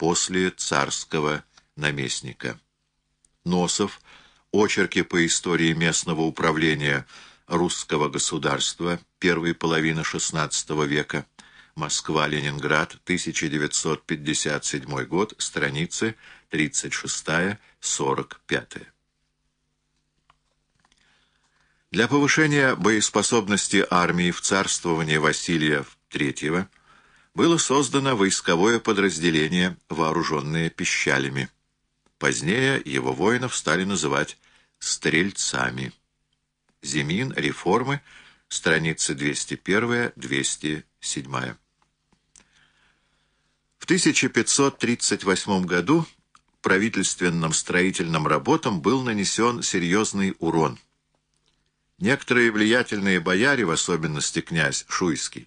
после царского наместника. Носов. Очерки по истории местного управления русского государства. Первой половины XVI века. Москва-Ленинград. 1957 год. Страницы 36-45. Для повышения боеспособности армии в царствовании Василия III было создано войсковое подразделение, вооруженное пищалями. Позднее его воинов стали называть «стрельцами». Зимин, реформы, страницы 201-207. В 1538 году правительственным строительным работам был нанесен серьезный урон – Некоторые влиятельные бояре, в особенности князь Шуйский,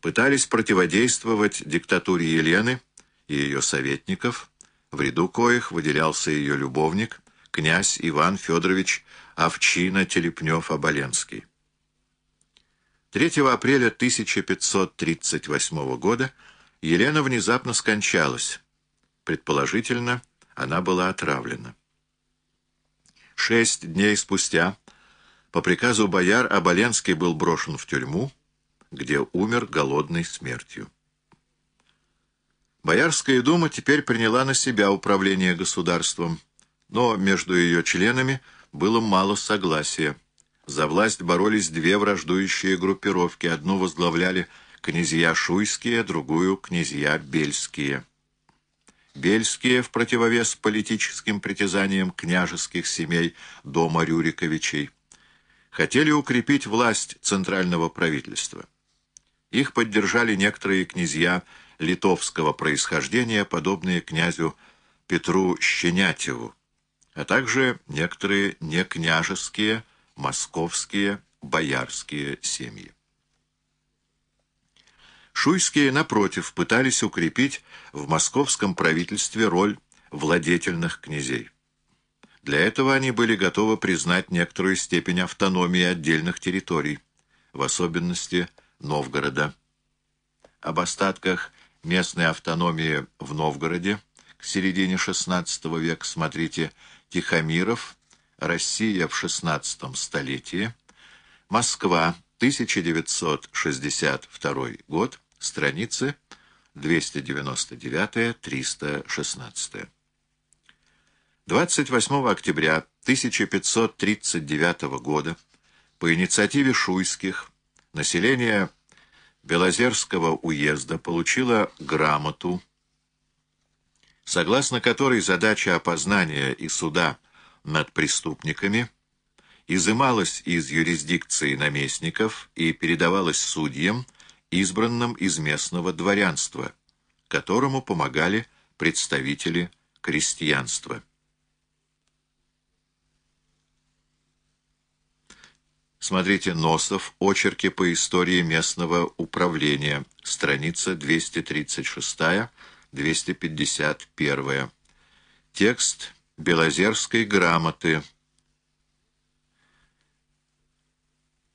пытались противодействовать диктатуре Елены и ее советников, в ряду коих выделялся ее любовник, князь Иван Федорович Овчина-Телепнев-Оболенский. 3 апреля 1538 года Елена внезапно скончалась. Предположительно, она была отравлена. Шесть дней спустя по приказу бояр Оболенский был брошен в тюрьму, где умер голодной смертью. Боярская дума теперь приняла на себя управление государством, но между ее членами было мало согласия. За власть боролись две враждующие группировки. Одну возглавляли князья Шуйские, другую — князья Бельские. Бельские, в противовес политическим притязаниям княжеских семей дома Рюриковичей, хотели укрепить власть центрального правительства. Их поддержали некоторые князья литовского происхождения, подобные князю Петру Щенятеву, а также некоторые некняжеские, московские, боярские семьи. Шуйские, напротив, пытались укрепить в московском правительстве роль владетельных князей. Для этого они были готовы признать некоторую степень автономии отдельных территорий, в особенности Новгорода. Об остатках местной автономии в Новгороде к середине XVI века. Смотрите Тихомиров, Россия в XVI столетии, Москва, 1962 год, страницы 299-316. 28 октября 1539 года по инициативе Шуйских население Белозерского уезда получило грамоту, согласно которой задача опознания и суда над преступниками изымалась из юрисдикции наместников и передавалась судьям, избранным из местного дворянства, которому помогали представители крестьянства. Смотрите Носов, очерки по истории местного управления, страница 236-251. Текст Белозерской грамоты.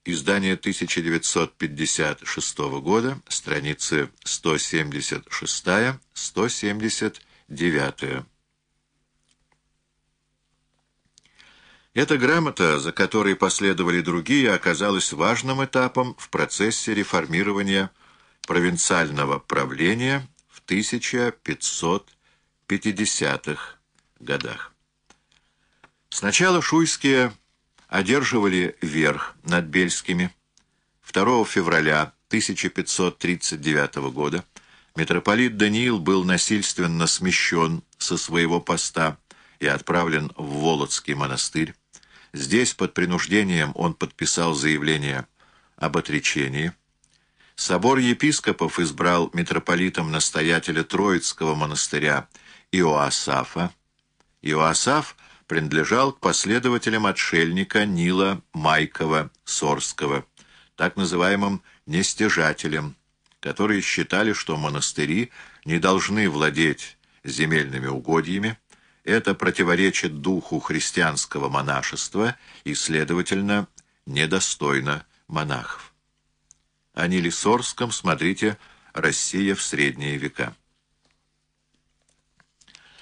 Издание 1956 года, страницы 176-179. Эта грамота, за которой последовали другие, оказалась важным этапом в процессе реформирования провинциального правления в 1550-х годах. Сначала шуйские одерживали верх над бельскими. 2 февраля 1539 года митрополит Даниил был насильственно смещен со своего поста и отправлен в Володский монастырь. Здесь под принуждением он подписал заявление об отречении. Собор епископов избрал митрополитом-настоятеля Троицкого монастыря Иоасафа. Иоасаф принадлежал к последователям отшельника Нила Майкова Сорского, так называемым «нестяжателям», которые считали, что монастыри не должны владеть земельными угодьями, это противоречит духу христианского монашества и, следовательно, недостойно монахов. О Ниле Сорском смотрите «Россия в средние века».